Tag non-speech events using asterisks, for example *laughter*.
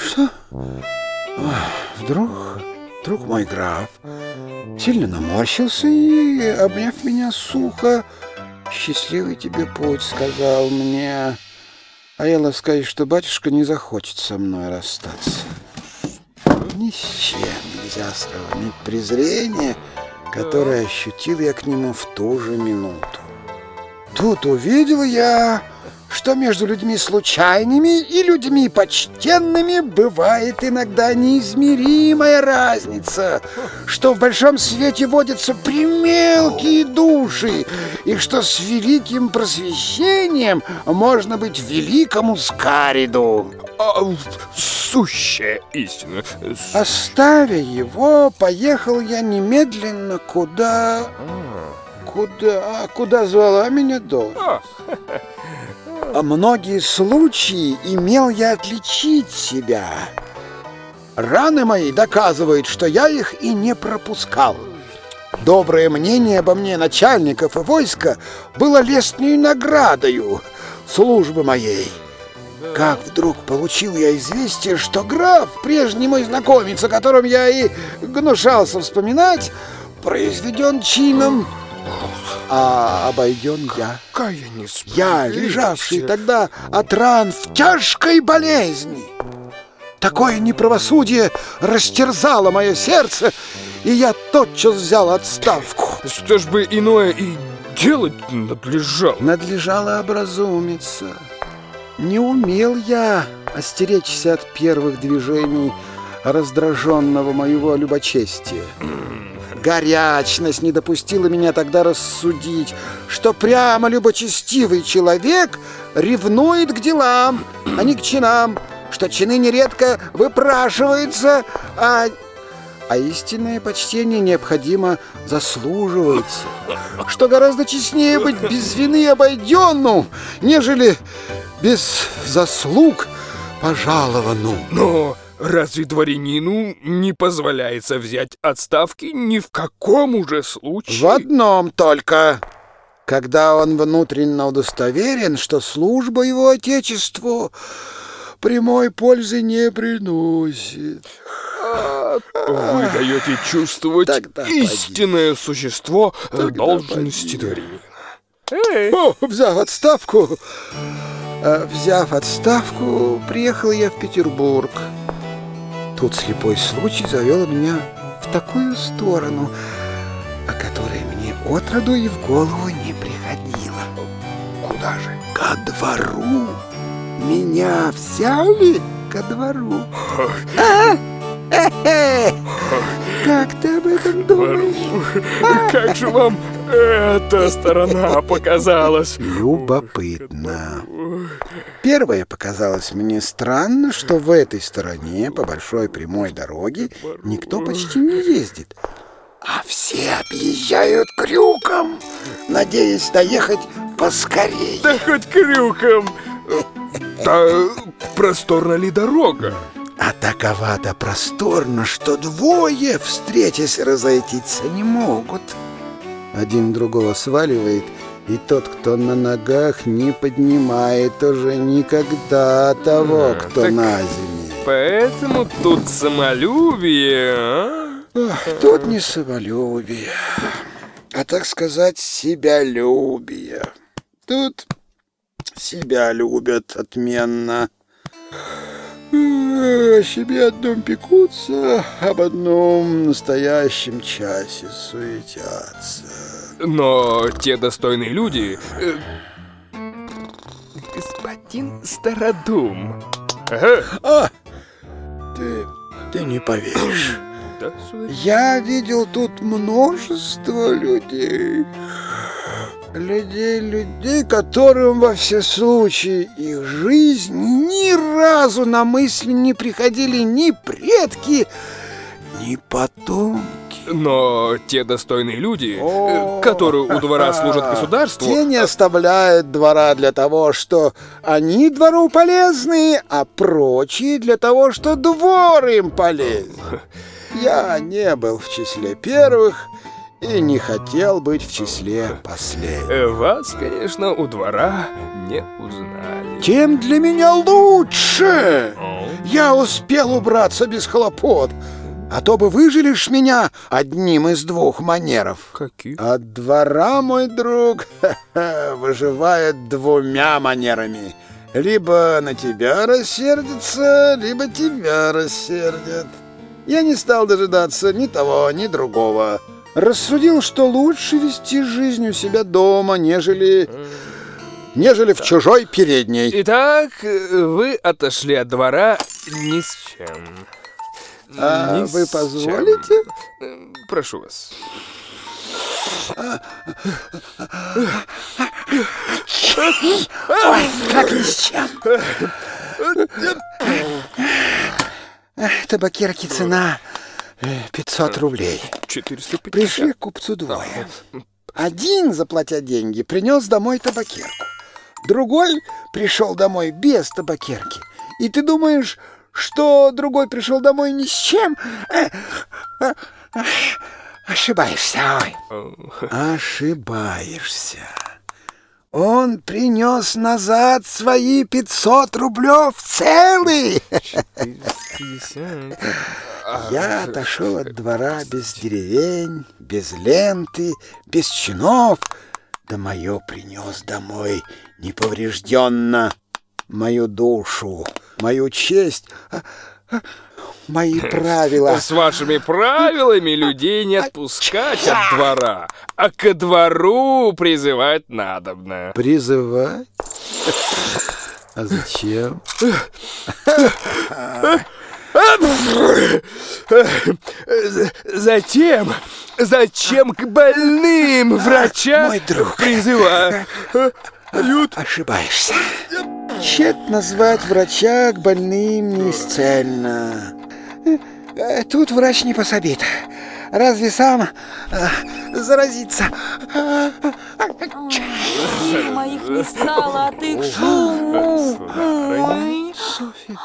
Что? Вдруг, вдруг мой граф сильно наморщился и, обняв меня сухо, «Счастливый тебе путь», — сказал мне. А я ласкаюсь, что батюшка не захочет со мной расстаться. Ни с чем нельзя сравнить презрение, которое ощутил я к нему в ту же минуту. Тут увидел я что между людьми случайными и людьми почтенными бывает иногда неизмеримая разница, что в большом свете водятся примелкие души, и что с великим просвещением можно быть великому скариду. А, сущая истина. Оставя его, поехал я немедленно куда... Куда... Куда звала меня дочь? *laughs* А многие случаи имел я отличить себя. Раны мои доказывают, что я их и не пропускал. Доброе мнение обо мне начальников и войска было лестней наградою службы моей. Как вдруг получил я известие, что граф, прежний мой знакомец, о котором я и гнушался вспоминать, произведен чином а обойден я. Какая Я, лежавший тогда от ран в тяжкой болезни. Такое неправосудие растерзало мое сердце, и я тотчас взял отставку. Что ж бы иное и делать надлежало? Надлежало образумиться. Не умел я остеречься от первых движений раздраженного моего любочестия. Горячность не допустила меня тогда рассудить, что прямо любочестивый человек ревнует к делам, а не к чинам, что чины нередко выпрашиваются, а, а истинное почтение необходимо заслуживается, что гораздо честнее быть без вины обойденным, нежели без заслуг пожалованным. Но... Разве дворянину не позволяется взять отставки ни в каком уже случае? В одном только. Когда он внутренне удостоверен, что служба его отечеству прямой пользы не приносит. Вы даете чувствовать Тогда истинное поди. существо Тогда должности поди. дворянина. Эй! О, взяв отставку, э, взяв отставку, приехал я в Петербург. Тут слепой случай завел меня в такую сторону, о которой мне отроду и в голову не приходило. Куда же? Ко двору. Меня взяли ко двору. А? Как ты об этом думаешь? Как же вам эта сторона показалась? Любопытно. Первое показалось мне странно, что в этой стороне по большой прямой дороге никто почти не ездит. А все объезжают крюком, надеясь доехать поскорее. Да хоть крюком! Да просторна ли дорога? А такова-то просторно, что двое, встретясь, разойтиться не могут. Один другого сваливает, и тот, кто на ногах, не поднимает уже никогда того, а, кто на земле. Поэтому тут самолюбие, а? Ах, тут не самолюбие, а, так сказать, себялюбие. Тут себя любят отменно. О себе одном пекутся, об одном настоящем часе суетятся. Но те достойные люди... Э, господин Стародум. Ага. А, ты, ты не поверишь. Да, Я видел тут множество людей людей, людей, которым во все случаи их жизни ни разу на мысль не приходили ни предки, ни потомки. Но те достойные люди, О, которые у двора служат государству... Те не оставляют двора для того, что они двору полезны, а прочие для того, что двор им полезен. *laughs* Я не был в числе первых, и не хотел быть в числе последних. Э, Вас, конечно, у двора не узнали. Тем для меня лучше. Я успел убраться без хлопот, а то бы выжилишь меня одним из двух манеров. Каких? От двора, мой друг, *laughs* выживает двумя манерами. Либо на тебя рассердится, либо тебя рассердят. Я не стал дожидаться ни того, ни другого. Рассудил, что лучше вести жизнь у себя дома, нежели... нежели в чужой передней. Итак, э, вы отошли от двора ни с чем. А Ни вы чем. позволите? Э, Прошу вас. Ой, как ни с чем. Эх, Табакерки цена э, 500 рублей. 450. Пришли к купцу двое. Один, заплатя деньги, принес домой табакерку. Другой пришел домой без табакерки. И ты думаешь, что другой пришел домой ни с чем? Э, э, э, Ошибаешься, ой. Ошибаешься. Он принес назад свои 500 рублев целые. 450. А, Я отошел от двора без деревень, без ленты, без чинов. Да мое принес домой неповрежденно мою душу, мою честь, а, мои правила. С вашими правилами людей не отпускать от двора, а ко двору призывать надобно. Призывать? А зачем? Затем, зачем к больным врача мой друг. призывают? Ошибаешься. Тщетно звать врача к больным неисцельно. Э, Тут врач не пособит. Разве сам э, заразиться? Моих не стало от их шуму. Софья,